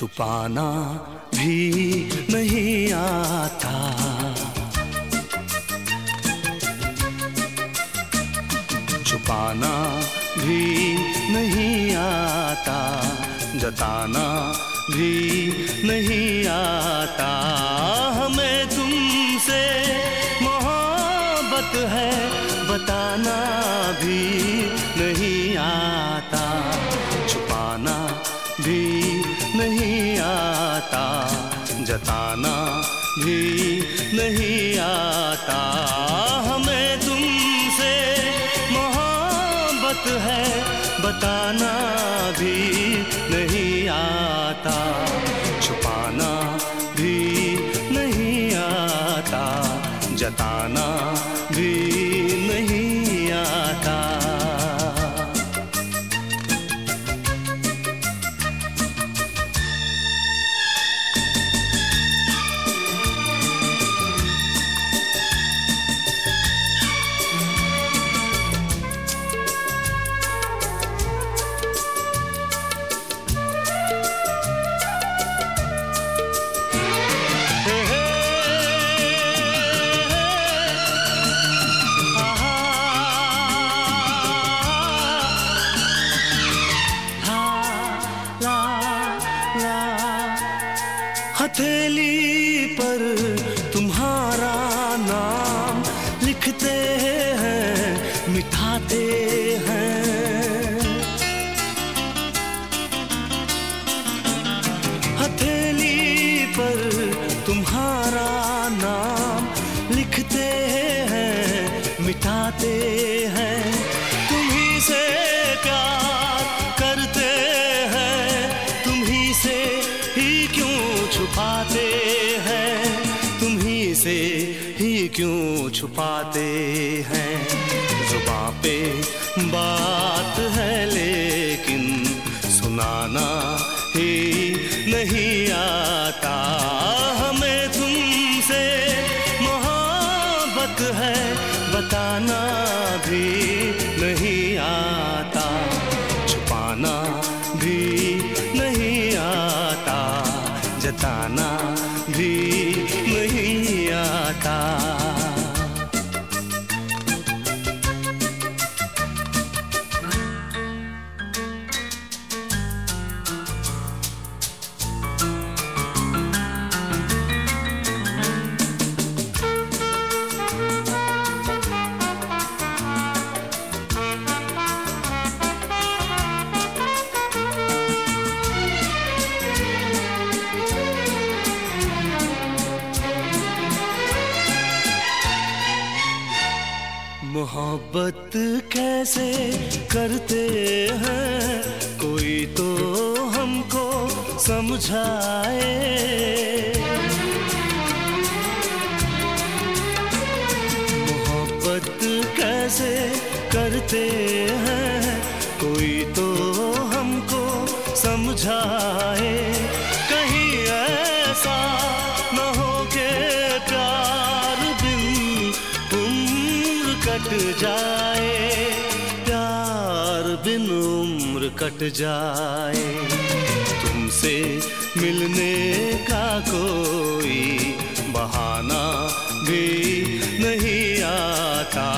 छुपाना भी नहीं आता। छुपाना भी नहीं आता जताना भी नहीं आता। आता जताना भी नहीं आता। हमें तुमसे मोहब्बत है बताना लिखते हैं मिठाते हैं। हथेली पर तुम्हारा नाम लिखते हैं मिठाते हैं क्यों छुपाते हैं? जुबा पे बात है, लेकिन सुनाना ही नहीं आता। हमें तुमसे मोहब्बत है, बताना भी नहीं आता। छुपाना भी नहीं आता, जताना भी मोहब्बत कैसे करते हैं? कोई तो हमको समझाए। मोहब्बत कैसे करते हैं? कोई तो हमको समझाए। जाए, प्यार बिन उम्र कट जाए। तुमसे मिलने का कोई बहाना भी नहीं आता।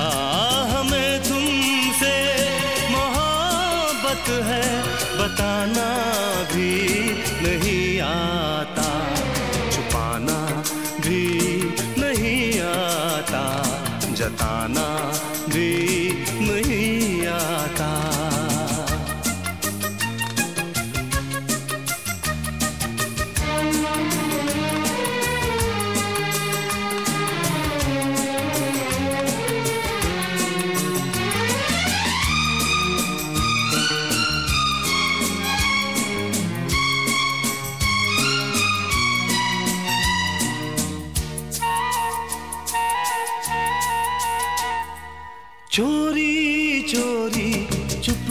हमें तुमसे मोहब्बत है, बताना भी नहीं आता। छुपाना भी नहीं आता, जताना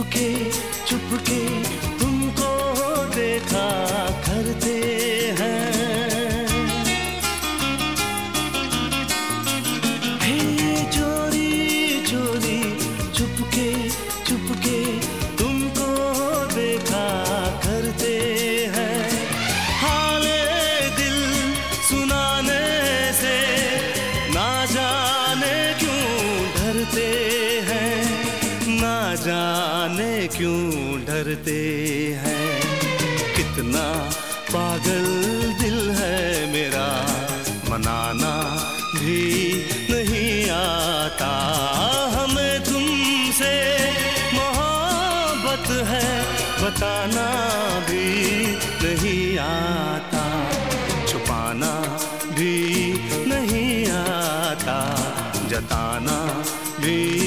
चुपके चुपके तुमको देखा करते हैं। फिर चोरी चोरी चुपके चुपके तुमको देखा करते हैं। हाले दिल सुनाने से ना जाने क्यों डरते हैं। कितना पागल दिल है मेरा, मनाना भी नहीं आता। हमें तुमसे मोहब्बत है, बताना भी नहीं आता। छुपाना भी नहीं आता, जताना भी